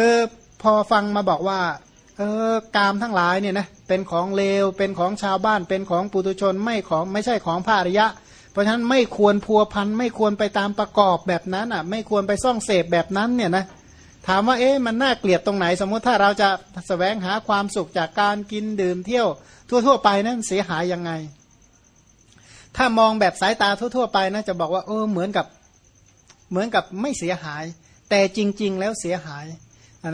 คือพอฟังมาบอกว่า เออกามทั้งหลายเนี่ยนะเป็นของเลวเป็นของชาวบ้านเป็นของปุถุชนไม่ของไม่ใช่ของพระอริยะ เพราะฉะนั้นไม่ควรพัวพันไม่ควรไปตามประกอบแบบนั้นอะ ไม่ควรไปซ่องเสพแบบนั้นเนี่ยนะถามว่าเอ๊ะมันน่าเกลียดตรงไหน สมมติถ้าเราจะสแสวงหาความสุขจากการกินดื่มเที่ยว ทั่ว ๆ ไปนั้นเสียหายยังไง ถ้ามองแบบสายตาทั่ว ๆ ไปนะจะบอกว่าเออเหมือนกับเหมือนกับไม่เสียหาย แต่จริง ๆ แล้วเสียหาย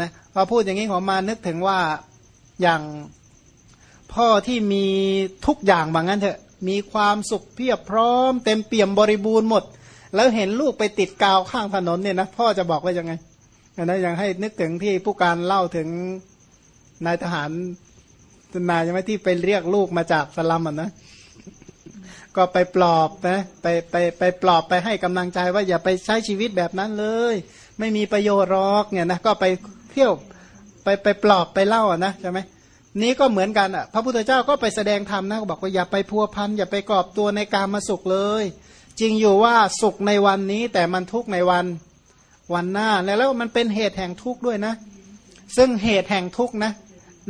นะพอพูดอย่างนี้ผมมานึกถึงว่าอย่างพ่อที่มีทุกอย่างบางงั้นเถอะ มีความสุขเพียบพร้อม เต็มเปี่ยมบริบูรณ์หมด แล้วเห็นลูกไปติดกาวข้างถนนเนี่ยนะพ่อจะบอกว่ายังไงนะยังให้นึกถึงที่ผู้การเล่าถึงนายทหารนายยังไม่ที่ไปเรียกลูกมาจากสลัมอะนะก็ไปปลอบนะไปไปไปปลอบไปให้กำลังใจว่าอย่าไปใช้ชีวิตแบบนั้นเลย ไม่มีประโยชน์หรอกเนี่ยนะก็ไป เที่ยวไปไปปลอบไปเล่าอะนะใช่ไหมนี้ก็เหมือนกันอะพระพุทธเจ้าก็ไปแสดงธรรมนะบอกว่าอย่าไปพัวพันอย่าไปกอบตัวในการมาสุขเลย จริงอยู่ว่าสุขในวันนี้แต่มันทุกในวันวันหน้าแล้วแล้วมันเป็นเหตุแห่งทุกข์ด้วยนะ ซึ่งเหตุแห่งทุกข์นะ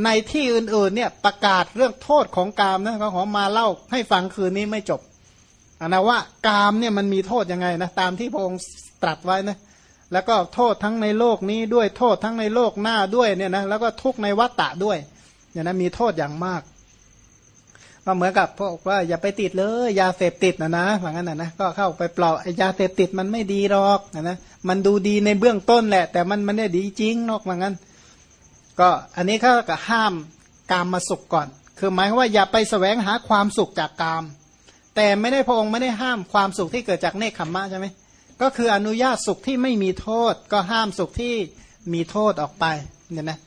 ในที่อื่นๆเนี่ยประกาศเรื่องโทษของกามนะเขาขอมาเล่าให้ฟังคืนนี้ไม่จบอันนะว่ากามเนี่ยมันมีโทษยังไงนะตามที่พระองค์ตรัสไว้นะ แล้วก็โทษทั้งในโลกนี้ด้วยโทษทั้งในโลกหน้าด้วยเนี่ยนะแล้วก็ทุกในวัฏฏะด้วยเนี่ยนะมีโทษอย่างมากก็เหมือนกับพวกว่าอย่าไปติดเลยยาเสพติดนะนะว่างั้นนะนะก็เข้าไปปลอบยาเสพติดมันไม่ดีหรอกนะนะมันดูดีในเบื้องต้นแหละ แต่มันมันไม่ดีจริงนอกว่างั้น ก็อันนี้เขาก็ห้ามกามมาสุขก่อน คือหมายว่าอย่าไปแสวงหาความสุขจากกาม แต่ไม่ได้พระองค์ไม่ได้ห้ามความสุขที่เกิดจากเนคขมมะใช่ไหม ก็คืออนุญาตสุขที่ไม่มีโทษ ก็ห้ามสุขที่มีโทษออกไปเนี่ยนะ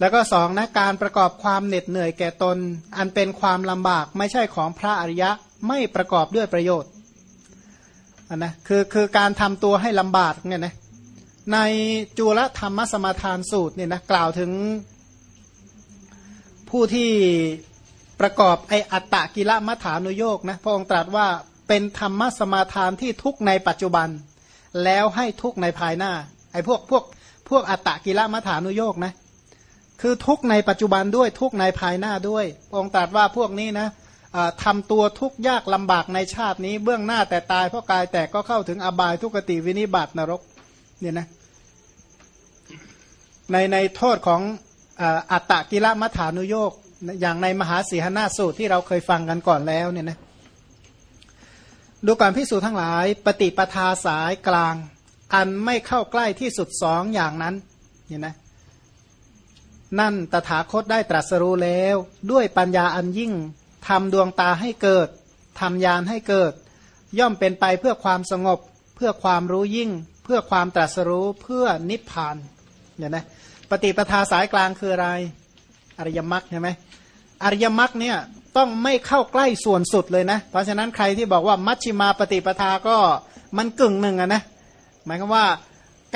แล้วก็สองนะการประกอบความเหน็ดเหนื่อยแก่ตน อันเป็นความลำบากไม่ใช่ของพระอริยะไม่ประกอบด้วยประโยชน์นนะคือคือการทำตัวให้ลำบากเนี่ยนะในจุลธรรมสมาทานสูตรเนี่ยนะกล่าวถึงผู้ที่ประกอบไออัตตะกิละมัฐานุโยกนะพระองค์ตรัสว่า เป็นธรรมสมาทานที่ทุกในปัจจุบัน แล้วให้ทุกในภายหน้าไอ้พวกพวกพวกอัตตะกิละมัฐานุโยกนะคือทุกในปัจจุบันด้วยทุกในภายหน้าด้วยองค์ตรัสว่าพวกนี้นะทำตัวทุกยากลำบากในชาตินี้ เบื้องหน้าแต่ตายเพราะกายแตกก็เข้าถึงอบายทุกติวินิบัตินรกเนี่ยนะในในโทษของอัตตกิลมัฐานุโยกอย่างในมหาสีหนาสูตรที่เราเคยฟังกันก่อนแล้วเนี่ยนะ ดูการพิสูจน์ทั้งหลาย ปฏิปทาสายกลาง อันไม่เข้าใกล้ที่สุดสองอย่างนั้นเนี่ยนะนั่นตถาคตได้ตรัสรู้แล้ว ด้วยปัญญาอันยิ่งทำดวงตาให้เกิดทำยานให้เกิด ย่อมเป็นไปเพื่อความสงบ เพื่อความรู้ยิ่ง เพื่อความตรัสรู้เพื่อนิพพานเนี่ยนะปฏิปทาสายกลางคืออะไร อริยมรรคใช่ไหมอริยมรรคเนี่ย ต้องไม่เข้าใกล้ส่วนสุดเลยนะ เพราะฉะนั้นใครที่บอกว่ามัชชิมาปฏิปทาก็มันกึ่งหนึ่งอะนะหมายความว่า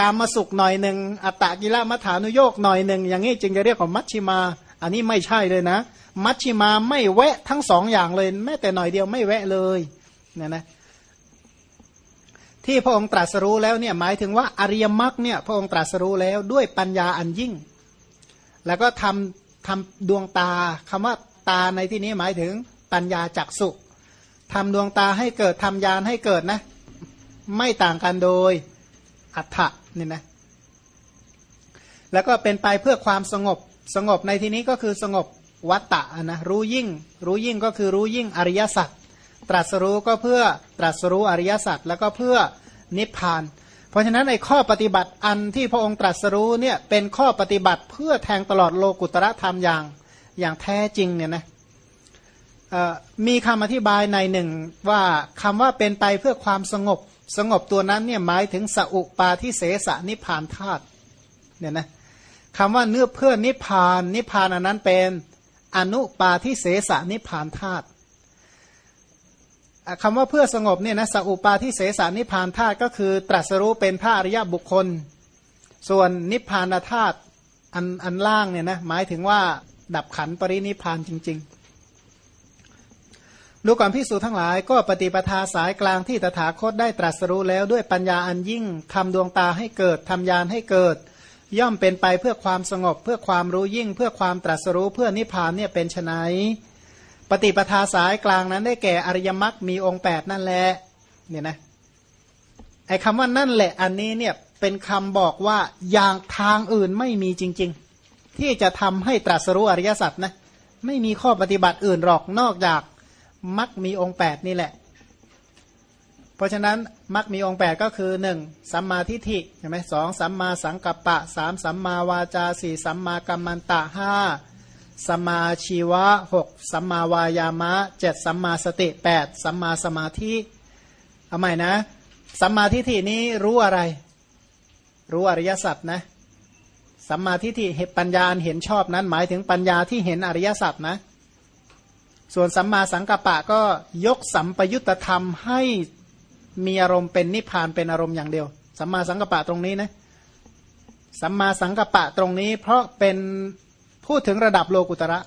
การมาสุขหน่อยหนึ่งอัตตกิละมัฐานุโยกหน่อยหนึ่งอย่างนี้จึงจะเรียกว่ามัชชิมา อันนี้ไม่ใช่เลยนะ มัชชิมาไม่แวะทั้งสองอย่างเลย แม้แต่หน่อยเดียวไม่แวะเลยเนี่ยนะที่พระองค์ตรัสรู้แล้วเนี่ยหมายถึงว่าอริยมรรคเนี่ยพระองค์ตรัสรู้แล้วด้วยปัญญาอันยิ่ง แล้วก็ทำทำดวงตาคำว่า ตาในที่นี้หมายถึงปัญญาจักสุทำดวงตาให้เกิดทำยานให้เกิดนะ ไม่ต่างกันโดยอัฏฐะนี่นะแล้วก็เป็นไปเพื่อความสงบสงบในที่นี้ก็คือสงบวัตตะนะรู้ยิ่ง รู้ยิ่งก็คือรู้ยิ่งอริยสัจตรัสรู้ก็เพื่อตรัสรู้อริยสัจแล้วก็เพื่อนิพพาน เพราะฉะนั้นในข้อปฏิบัติอันที่พระองค์ตรัสรู้เนี่ยเป็นข้อปฏิบัติเพื่อแทงตลอดโลกุตระธรรมอย่าง อย่างแท้จริงเนี่ยนะมีคำอธิบายในหนึ่งว่าคำว่าเป็นไปเพื่อความสงบสงบตัวนั้นเนี่ยหมายถึงสัอุปาทิเสสนิพานธาตุเนี่ยนะคำว่าเนื้อเพื่อนิพาน นิพานอันนั้นเป็นอนุปาทิเสสนิพานธาตุคำว่าเพื่อสงบเนี่ยนะสัอุปาทิเสสนิพานธาตุก็คือ ตรัสรู้เป็นพระอริยบุคคล ส่วนนิพานธาตุอันอันล่างเนี่ยนะหมายถึงว่า ดับขันปรินิพานจริง ๆ ดูก่อนพิสูจทั้งหลายก็ปฏิปทาสายกลางที่ตถาคตได้ตรัสรู้แล้วด้วยปัญญาอันยิ่งทำดวงตาให้เกิดทำยานให้เกิด ย่อมเป็นไปเพื่อความสงบ เพื่อความรู้ยิ่ง เพื่อความตรัสรู้เพื่อนิพพานเนี่ยเป็นไนปฏิปทาสายกลางนั้นได้แก่อริยมรรคมีองค์ 8 นั่นแหละเนี่ยนะไอ้คำว่านั่นแหละอันนี้เนี่ยเป็นคำบอกว่าอย่างทางอื่นไม่มีจริง ๆ ที่จะทำให้ตรัสรู้อริยสัจนะไม่มีข้อปฏิบัติอื่นหรอกนอกจากมักมีองค์ 8 นี่แหละ เพราะฉะนั้นมักมีองค์ 8 ก็คือ 1. สัมมาทิฏฐิใช่ไหมสองสัมมาสังกัปปะสามสัมมาวาจาสี่สัมมากัมมันตะห้าสัมมาชีวะหกสัมมาวายามะเจ็ดสัมมาสติแปดสัมมาสมาธิเอาใหม่นะ สัมมาทิฏฐินี้รู้อะไร รู้อริยสัจนะ สัมมาทิฏฐิเหตุปัญญาเห็นชอบนั้น หมายถึงปัญญาที่เห็นอริยสัจนะ ส่วนสัมมาสังกัปปะก็ยกสัมปยุตธรรมให้มีอารมณ์เป็นนิพพานเป็นอารมณ์อย่างเดียว สัมมาสังกัปปะตรงนี้นะสัมมาสังกัปปะตรงนี้ เพราะเป็นพูดถึงระดับโลกุตระ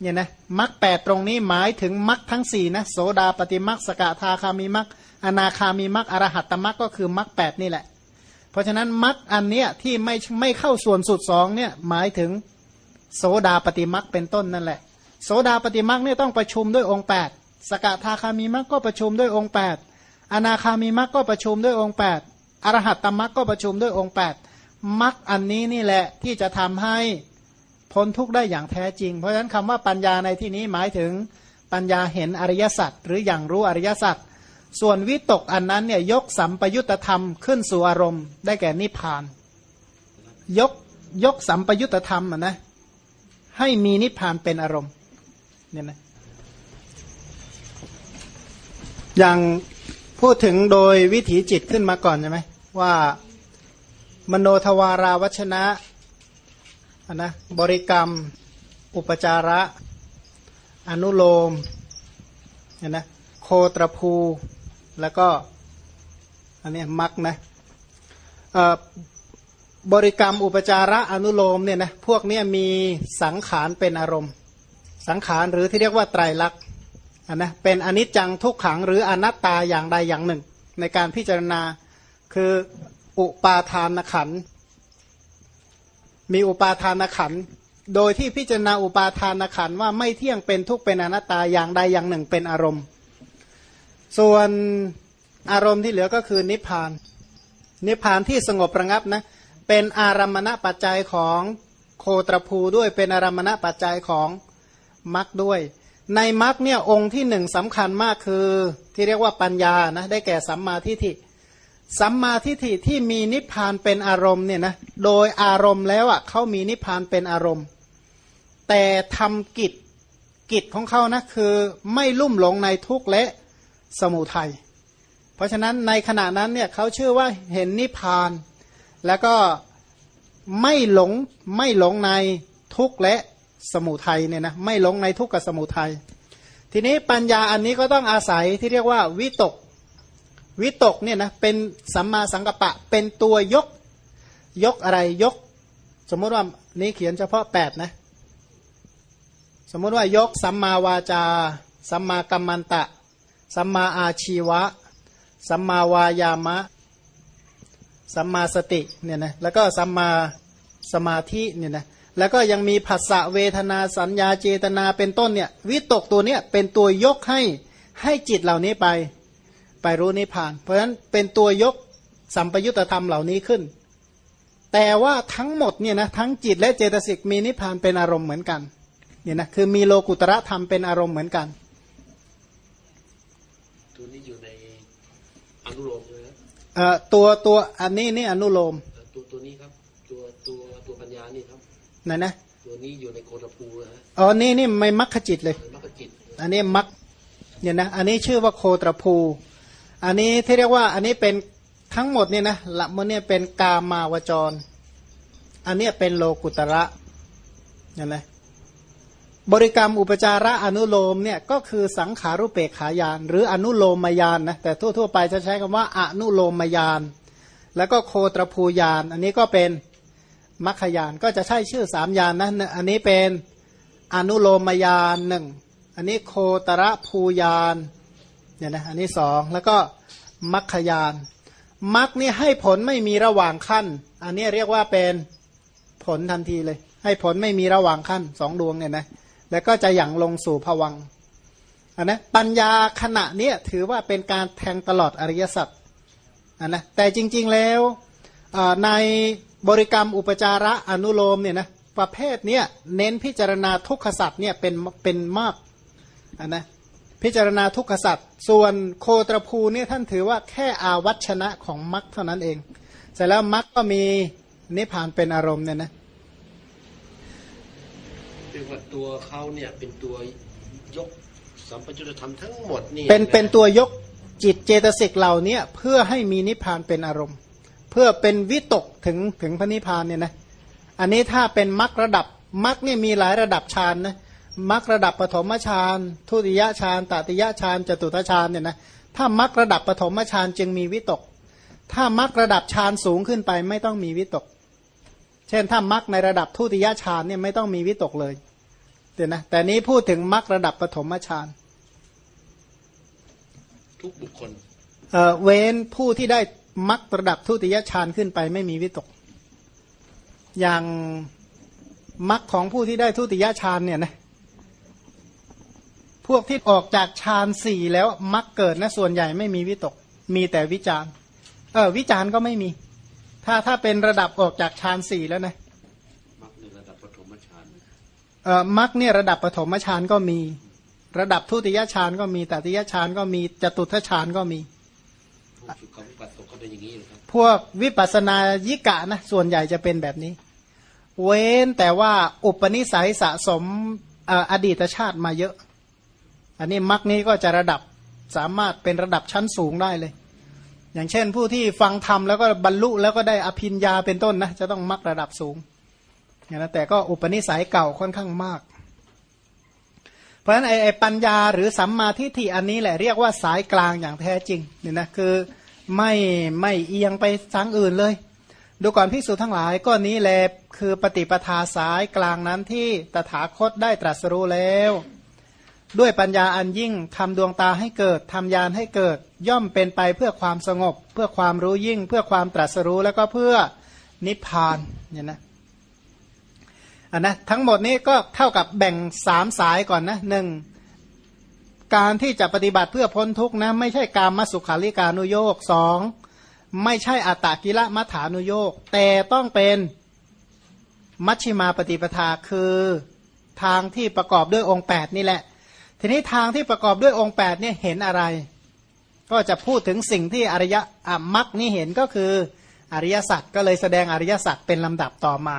เนี่ยนะมรรคแปดตรงนี้หมายถึงมรรคทั้งสี่นะโสดาปฏิมรรคสกทาคามีมรรคอนาคามีมรรคอรหัตตมรรคก็คือมรรคแปดนี่แหละ เพราะฉะนั้นมรรคอันเนี้ยที่ไม่ไม่เข้าส่วนสุดสองเนี่ยหมายถึงโสดาปฏิมรรคเป็นต้นนั่นแหละ โสดาปฏิมรรคเนี่ยต้องประชุมด้วยองค์ 8 สกทาคามีมรรคก็ประชุมด้วยองค์ 8 อนาคามีมรรคก็ประชุมด้วยองค์ 8 อรหัตตมรรคก็ประชุมด้วยองค์ 8มรรคอันนี้นี่แหละที่จะทำให้พ้นทุกข์ได้อย่างแท้จริง เพราะฉะนั้นคำว่าปัญญาในที่นี้หมายถึงปัญญาเห็นอริยสัจหรืออย่างรู้อริยสัจ ส่วนวิตกอันนั้นเนี่ยยกสัมปยุตธรรมขึ้นสู่อารมณ์ได้แก่นิพพาน ยกยกสัมปยุตธรรมนะให้มีนิพพานเป็นอารมณ์เนี่ยนะอย่างพูดถึงโดยวิถีจิตขึ้นมาก่อนใช่ไหมว่ามโนทวาราวัชนะนะบริกรรม อุปจาระ อนุโลมเนี่ยนะโคตรภู แล้วก็อันนี้มักนะบริกรรมอุปจาระอนุโลมเนี่ยนะพวกนี้มีสังขารเป็นอารมณ์ สังขารหรือที่เรียกว่าไตรลักษณ์นะเป็นอนิจจังทุกขังหรืออนัตตาอย่างใดอย่างหนึ่ง ในการพิจารณาคืออุปาทานขันมีอุปาทานขันโดยที่พิจารณาอุปาทานขันว่าไม่เที่ยงเป็นทุกเป็นอนัตตาอย่างใดอย่างหนึ่งเป็นอารมณ์ ส่วนอารมณ์ที่เหลือก็คือนิพพาน นิพพานที่สงบระงับนะเป็นอารมณปัจจัยของโคตรภูด้วยเป็นอารมณปัจจัยของมรรคด้วย ในมรรคเนี่ยองค์ที่หนึ่งสำคัญมากคือที่เรียกว่าปัญญานะได้แก่สัมมาทิฏฐิสัมมาทิฏฐิที่มีนิพพานเป็นอารมณ์เนี่ยนะโดยอารมณ์แล้วอะเขามีนิพพานเป็นอารมณ์ แต่ทำกิจกิจของเขานะคือไม่ลุ่มหลงในทุกข์และ สมุทัย เพราะฉะนั้นในขณะนั้นเนี่ยเขาชื่อว่าเห็นนิพพาน แล้วก็ไม่หลงไม่หลงในทุกข์และสมุทัยเนี่ยนะไม่หลงในทุกข์กับสมุทัย ทีนี้ปัญญาอันนี้ก็ต้องอาศัยที่เรียกว่าวิตกวิตกเนี่ยนะเป็นสัมมาสังกัปปะเป็นตัวยกยกอะไรยก สมมติว่านี้เขียนเฉพาะแปดนะสมมติว่ายกสัมมาวาจา สัมมากัมมันตะ สัมมาอาชีวะ สัมมาวายามะ สัมมาสติเนี่ยนะแล้วก็สัมมาสมาธิเนี่ยนะแล้วก็ยังมีผัสสะเวทนาสัญญาเจตนาเป็นต้นเนี่ยวิตกตัวเนี้ยเป็นตัวยกให้ให้จิตเหล่านี้ไป ไปรู้นิพพาน เพราะฉะนั้นเป็นตัวยกสัมปยุตธรรมเหล่านี้ขึ้น แต่ว่าทั้งหมดเนี่ยนะทั้งจิตและเจตสิกมีนิพพานเป็นอารมณ์เหมือนกันเนี่ยนะคือมีโลกุตระธรรมเป็นอารมณ์เหมือนกัน ตัวนี้อยู่ในอนุโลมใช่ไหมเอ่อตัวตัวอันนี้นี่อนุโลม ตัวตัวนี้ครับ ตัวตัวตัวปัญญานี่ครับไหนนะตัวนี้อยู่ในโคตรภูนะอ๋อนี่นี่ไม่มัคคจิตเลยมัคคจิตอันนี้มัคเนี่ยนะอันนี้ชื่อว่าโคตรภู อันนี้ที่เรียกว่า อันนี้เป็นทั้งหมดเนี่ยนะละมันเนี่ยเป็นกามาวจร อันนี้เป็นโลกุตระเห็นไหม บริกรรมอุปจาระอนุโลมเนี่ยก็คือสังขารุเปกขายาน หรืออนุโลมมายานนะแต่ทั่วๆไปจะใช้คำว่าอนุโลมมายาน แล้วก็โคตรภูยาน อันนี้ก็เป็นมัคคยานก็จะใช้ชื่อสามยานนะอันนี้เป็นอนุโลมมายานหนึ่งอันนี้โคตรภูยานเนี่ยนะอันนี้สองแล้วก็มัคคยานมรรคนี่ให้ผลไม่มีระหว่างขั้น อันนี้เรียกว่าเป็นผลทันทีเลย ให้ผลไม่มีระหว่างขั้นสองดวงเนี่ยนะ แล้วก็จะหยั่งลงสู่ภวังอันนะปัญญาขณะเนี้ยถือว่าเป็นการแทงตลอดอริยสัจอันนะแต่จริงๆแล้วในบริกรรมอุปจาระอนุโลมเนี่ยนะประเภทเนี้ยเน้นพิจารณาทุกขสัจเนี่ยเป็นเป็นมากอันนะพิจารณาทุกขสัจส่วนโคตรภูเนี่ยท่านถือว่าแค่อาวัชนะของมรรคเท่านั้นเอง เสร็จแล้วมรรคก็มีนิพพานเป็นอารมณ์เนี่ยนะ เรียกว่าตัวเขาเนี่ยเป็นตัวยกสัมปยุตธรรมทั้งหมดนี่เป็นเป็นตัวยกจิตเจตสิกเหล่านี้เพื่อให้มีนิพพานเป็นอารมณ์ เพื่อเป็นวิตกถึงถึงพระนิพพานเนี่ยนะอันนี้ถ้าเป็นมรรคระดับมรรคเนี่ยมีหลายระดับฌานนะมรรคระดับปฐมฌานทุติยฌานตติยฌานจตุตฌานเนี่ยนะถ้ามรรคระดับปฐมฌานจึงมีวิตก ถ้ามรรคระดับฌานสูงขึ้นไปไม่ต้องมีวิตก เช่นถ้ามรรคในระดับทุติยฌานเนี่ยไม่ต้องมีวิตกเลยเดี๋ยวนะแต่นี้พูดถึงมรรคระดับปฐมฌานทุกบุคคลเอ่อเว้นผู้ที่ได้มรรคระดับทุติยฌานขึ้นไปไม่มีวิตก อย่างมรรคของผู้ที่ได้ทุติยฌานเนี่ยนะพวกที่ออกจากฌานสี่แล้วมักเกิดนะส่วนใหญ่ไม่มีวิตก มีแต่วิจารเออวิจารก็ไม่มี ถ้าถ้าเป็นระดับออกจากฌานสี่แล้วนะมักในระดับปฐมฌานเออมักเนี่ยระดับปฐมฌานก็มี ระดับทุติยฌานก็มีตติยฌานก็มีจตุทฌานก็มีพวกวิปัสนายิกะนะส่วนใหญ่จะเป็นแบบนี้ เว้นแต่ว่าอุปนิสัยสะสมอดีตชาติมาเยอะ อันนี้มรรคนี้ก็จะระดับสามารถเป็นระดับชั้นสูงได้เลย อย่างเช่นผู้ที่ฟังธรรมแล้วก็บรรลุแล้วก็ได้อภินญาเป็นต้นนะจะต้องมรรคระดับสูงแต่ก็อุปนิสัยเก่าค่อนข้างมาก เพราะฉะนั้นไอ้ปัญญาหรือสัมมาทิฏฐิอันนี้แหละเรียกว่าสายกลางอย่างแท้จริงเนี่ยนะคือไม่ไม่เอียงไปทางอื่นเลย ดูก่อนพิสูจทั้งหลายก็นี้แหละคือปฏิปทาสายกลางนั้นที่ตถาคตได้ตรัสรู้แล้ว ด้วยปัญญาอันยิ่งทำดวงตาให้เกิดทำยานให้เกิด ย่อมเป็นไปเพื่อความสงบ เพื่อความรู้ยิ่ง เพื่อความตรัสรู้แล้วก็เพื่อนิพพานเนี่ยนะอันนะทั้งหมดนี้ก็เท่ากับแบ่งสามสายก่อนนะหนึ่งการที่จะปฏิบัติเพื่อพ้นทุกข์นะไม่ใช่การมาสุขาริการุโยกสองไม่ใช่อัตตกิละมัฐานุโยกแต่ต้องเป็นมัชชิมาปฏิปทาคือทางที่ประกอบด้วยองค์ 8 นี่แหละ ทีนี้ทางที่ประกอบด้วยองค์8เนี่ยเห็นอะไร ก็จะพูดถึงสิ่งที่อริยมักนี่เห็นก็คืออริยสัจก็เลยแสดงอริยสัจเป็นลำดับต่อมา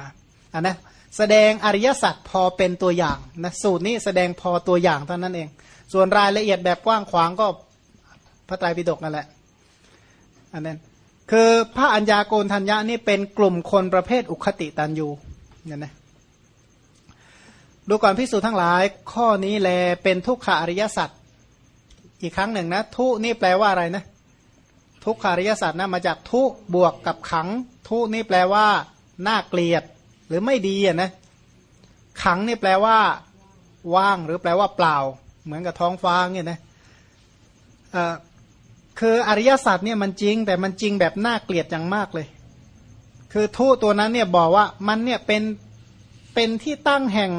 อันนะแสดงอริยสัจพอเป็นตัวอย่างนะสูตรนี้แสดงพอตัวอย่างเท่านั้นเอง ส่วนรายละเอียดแบบกว้างขวางก็พระไตรปิฎกนั่นแหละอันนั้นคือพระอัญญาโกณทัญญานี่เป็นกลุ่มคนประเภทอุคติตันยูเนี่ยนะ ดูก่อนพิสูจทั้งหลาย ข้อนี้แลเป็นทุกขาริยสัจอีกครั้งหนึ่งนะ ทุนี่แปลว่าอะไรนะ ทุกขาริยสัจนะมาจากทุบวกกับขัง ทุนี่แปลว่าน่าเกลียด หรือไม่ดีอะนะ ขังนี่แปลว่า ว่างหรือแปลว่าเปล่า เหมือนกับท้องฟ้าเนี่ยนะคืออริยสัจเนี่ยมันจริง แต่มันจริงแบบน่าเกลียดอย่างมากเลย คือทุตัวนั้นเนี่ยบอกว่ามันเนี่ยเป็นเป็นที่ตั้งแห่ง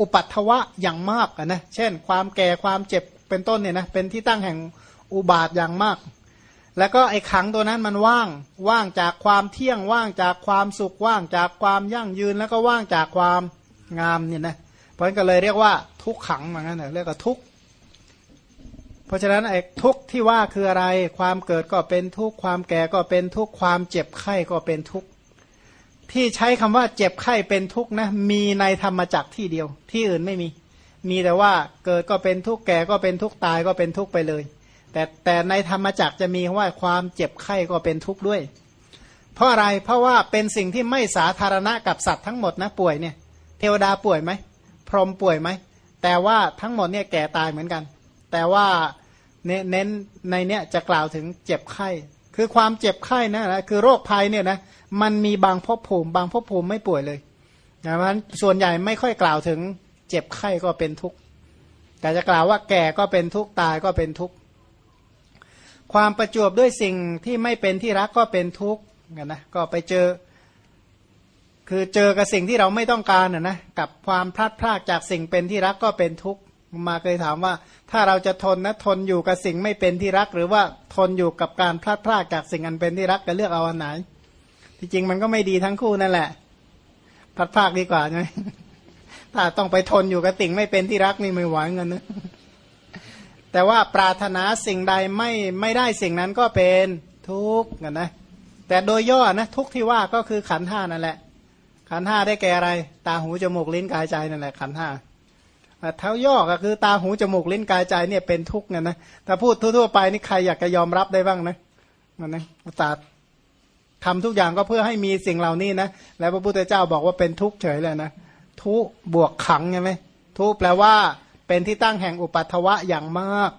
อุปัตถวะอย่างมากนะเช่น ความแก่ความเจ็บเป็นต้นเนี่ยนะเป็นที่ตั้งแห่งอุบาทอย่างมาก แล้วก็ไอ้ขังตัวนั้นมันว่างว่างจากความเที่ยงว่างจากความสุขว่างจากความยั่งยืนแล้วก็ว่างจากความงามเนี่ยนะเพราะงั้นก็เลยเรียกว่าทุกขังเหมือนกันเรียกว่าทุกเพราะฉะนั้นไอ้ทุกที่ว่าคืออะไร ความเกิดก็เป็นทุกความแก่ก็เป็นทุกความเจ็บไข้ก็เป็นทุก ที่ใช้คำว่าเจ็บไข้เป็นทุกข์นะมีในธรรมจักที่เดียว ที่อื่นไม่มี มีแต่ว่าเกิดก็เป็นทุกข์แก่ก็เป็นทุกข์ตายก็เป็นทุกข์ไปเลย แต่แต่ในธรรมจักจะมีว่าความเจ็บไข้ก็เป็นทุกข์ด้วย เพราะอะไรเพราะว่าเป็นสิ่งที่ไม่สาธารณะกับสัตว์ทั้งหมดนะป่วยเนี่ย เทวดาป่วยไหมพรหมป่วยไหมแต่ว่าทั้งหมดเนี่ยแก่ตายเหมือนกัน แต่ว่าเน้นในเนี้ยจะกล่าวถึงเจ็บไข้ คือความเจ็บไข้นะนะคือโรคภัยเนี่ยนะ มันมีบางภพภูมิ บางภพภูมิไม่ป่วยเลยดังนั้นส่วนใหญ่ไม่ค่อยกล่าวถึงเจ็บไข้ก็เป็นทุกข์แต่จะกล่าวว่าแก่ก็เป็นทุกข์ตายก็เป็นทุกข์ความประจวบด้วยสิ่งที่ไม่เป็นที่รักก็เป็นทุกข์กันนะก็ไปเจอ คือเจอกับสิ่งที่เราไม่ต้องการนะนะกับความพลัดพรากจากสิ่งเป็นที่รักก็เป็นทุกข์มาเคยถามว่า ถ้าเราจะทนนะทนอยู่กับสิ่งไม่เป็นที่รัก หรือว่าทนอยู่กับการพลัดพรากจากสิ่งอันเป็นที่รักจะเลือกเอาอันไหน ที่จริงมันก็ไม่ดีทั้งคู่นั่นแหละ พัดพรากดีกว่าใช่ไหมถ้าต้องไปทนอยู่กับสิ่งไม่เป็นที่รักนี่ไม่ไหวเงินนะแต่ว่าปรารถนาสิ่งใดไม่ไม่ได้สิ่งนั้นก็เป็นทุกข์กันนะ แต่โดยย่อนะทุกที่ว่าก็คือขันห้านั่นแหละ ขันห้าได้แก่อะไร ตาหูจมูกลิ้นกายใจนั่นแหละ ขันห้าเท้าย่อก็คือตาหูจมูกลิ้นกายใจเนี่ยเป็นทุกข์ไงนะถ้าพูดทั่วๆไปนี่ใครอยากจะยอมรับได้บ้างนะมันนะศาสตร์ ทำทุกอย่างก็เพื่อให้มีสิ่งเหล่านี้นะ แล้วพระพุทธเจ้าบอกว่าเป็นทุกข์เฉยเลยนะ ทุบวกขังใช่ไหมทุแปลว่า เป็นที่ตั้งแห่งอุปัตวะอย่างมาก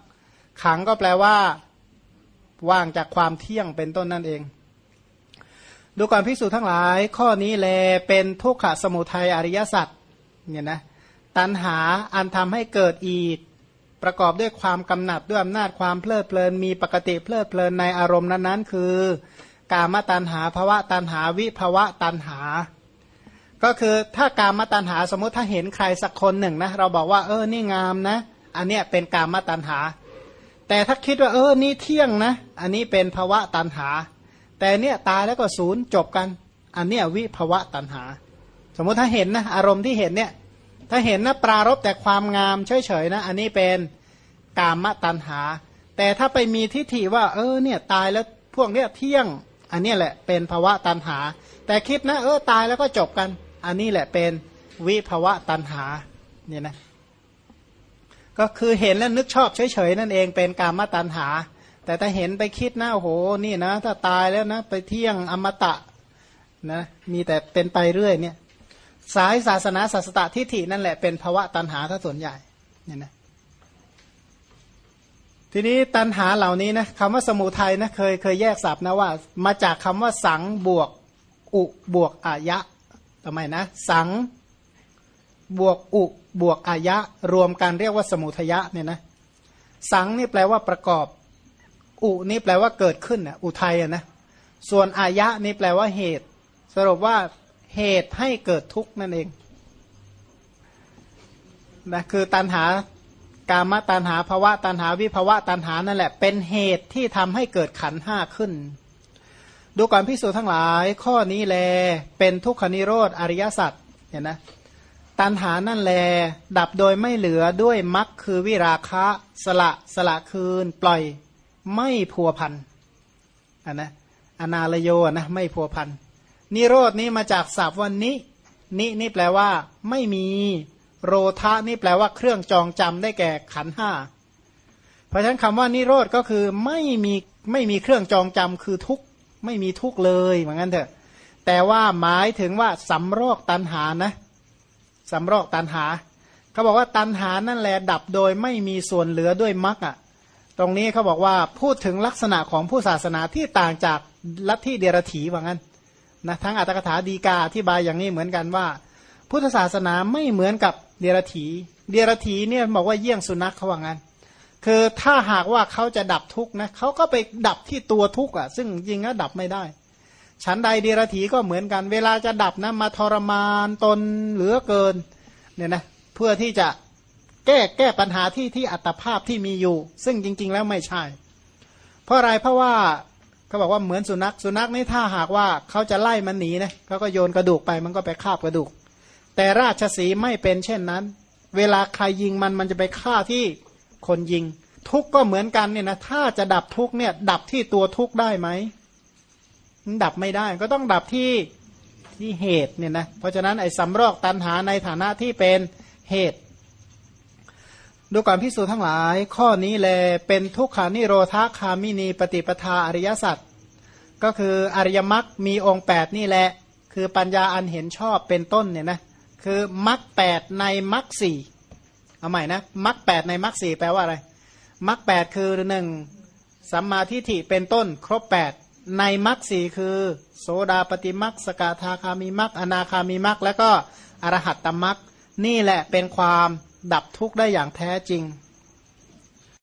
ขังก็แปลว่า ว่างจากความเที่ยงเป็นต้นนั่นเอง ดูก่อนพิสูจน์ทั้งหลาย ข้อนี้แลเป็นทุกขสมุทัยอริยสัจเนี่ยนะ ตัณหาอันทำให้เกิดอีกประกอบด้วยความกำหนัดด้วยอำนาจความเพลิดเพลินมีปกติเพลิดเพลินในอารมณ์นั้นๆ คือ กามตัณหาภวะตัณหาวิภวะตัณหา ก็คือถ้าการมาตัญหาสมมติถ้าเห็นใครสักคนหนึ่งนะเราบอกว่าเออนี่งามนะ อันเนี้ยเป็นการมาตัญหา แต่ถ้าคิดว่าเออนี่เที่ยงนะ อันนี้เป็นภวะตัญหา แต่เนี้ยตายแล้วก็ศูนย์จบกัน อันเนี้ยวิภวะตัญหา สมมติถ้าเห็นนะอารมณ์ที่เห็นเนี่ยถ้าเห็นนะปรารบแต่ความงามเฉยๆนะ อันนี้เป็นกามตัญหา แต่ถ้าไปมีทิฏฐิว่า เออเนี่ยตายแล้วพวกเนี้ยเที่ยง อันนี้แหละเป็นภาวะตัญหา แต่คิดนะเออตายแล้วก็จบกัน อันนี้แหละเป็นวิภาวะตันหาเนี่ยนะก็คือเห็นแล้วนึกชอบเฉยๆนั่นเองเป็นการมาตันหา แต่ถ้าเห็นไปคิดนะโอ้โหนี่นะ ถ้าตายแล้วนะไปเที่ยงอมตะนะมีแต่เป็นไปเรื่อยเนี่ยสายศาสนาศาสตทิฏฐินั่นแหละเป็นภาวะตันหาถ้าส่วนใหญ่เนี่ยนะ ทีนี้ตันหาเหล่านี้นะคำว่าสมุทัยนะเคยเคยแยกศัพท์นะว่า มาจากคำว่าสังบวกอุบวกอายะทำไมนะ สังบวกอุบวกอายะ รวมกันเรียกว่าสมุทยะเนี่ยนะสังนี่แปลว่าประกอบ อุนี่แปลว่าเกิดขึ้นนะอุทัยนะส่วนอายะนี่แปลว่าเหตุ สรุปว่าเหตุให้เกิดทุกข์นั่นเองนะคือตันหา กามตันหาภาวะตันหาวิภาวะตันหานั่นแหละเป็นเหตุที่ทำให้เกิดขันห้าขึ้น ดูก่อนพิสูจนทั้งหลาย ข้อนี้แลเป็นทุกขนิโรธอริยสัจเห็นนะตันหานั่นแล ดับโดยไม่เหลือด้วยมักคือวิราคะ สละสละคืน ปล่อยไม่พัวพันอันนะอนาลโยนะไม่พัวพันนิโรดนี้มาจากศัพท์วันนี้นินี่แปลว่า ไม่มี โรทะนี่แปลว่าเครื่องจองจำได้แก่ขันห้าเพราะฉะนั้นคำว่านิโรธก็คือไม่มีไม่มีเครื่องจองจำคือทุกไม่มีทุกเลยเหมือนกันเถอะ แต่ว่าหมายถึงว่าสำรอกตันหานะสำรอกตันหาเขาบอกว่าตันหานั่นแหละดับโดยไม่มีส่วนเหลือด้วยมรรคอะตรงนี้เขาบอกว่าพูดถึงลักษณะของผู้ศาสนาที่ต่างจากลัทธิเดรถีว่างั้นนะทั้งอัตถกถาดีกาอธิบายอย่างนี้เหมือนกันว่า พุทธศาสนาไม่เหมือนกับเดรถีเดรถีเนี่ยบอกว่าเยี่ยงสุนัขเขาว่างั้น คือถ้าหากว่าเขาจะดับทุกข์นะเขาก็ไปดับที่ตัวทุกข์อะ ซึ่งจริงก็ดับไม่ได้ฉันใดเดรถีก็เหมือนกัน เวลาจะดับนะมาทรมานตนเหลือเกินเนี่ยนะเพื่อที่จะแก้แก้ปัญหาที่ที่อัตภาพที่มีอยู่ ซึ่งจริง ๆ แล้วไม่ใช่ เพราะอะไรเพราะว่าเขาบอกว่าเหมือนสุนัขสุนัขนี่ถ้าหากว่าเขาจะไล่มันหนีนะเขาก็โยนกระดูกไปมันก็ไปคาบกระดูก แต่ราชสีไม่เป็นเช่นนั้น เวลาใครยิงมันมันจะไปฆ่าที่คนยิง ทุกก็เหมือนกันเนี่ยนะถ้าจะดับทุกเนี่ย ดับที่ตัวทุกได้ไหมดับไม่ได้ ก็ต้องดับที่ที่เหตุเนี่ยนะเพราะฉะนั้นไอ้สำรอกตันหาในฐานะที่เป็นเหตุดูก่อนพิสูจนทั้งหลาย ข้อนี้แลเป็นทุกขานิโรธาคามินีปฏิปทาอริยสัจก็คืออริยมรรคมีองค์ 8 นี่แหละ คือปัญญาอันเห็นชอบเป็นต้นเนี่ยนะ คือมรรคแในมรรคสี่เอาใหม่นะมรรคแในมรรคสี่แปลว่าอะไรมรรคแปดคือหนึ่งสัมมาทิฏฐิเป็นต้นครบแปดในมรรคสี่คือ โสดาปฏิมรรคสกทาคามีมรรคอนาคามีมรรคแล้วก็อรหัตตมรรคนี่แหละเป็นความดับทุกข์ได้อย่างแท้จริง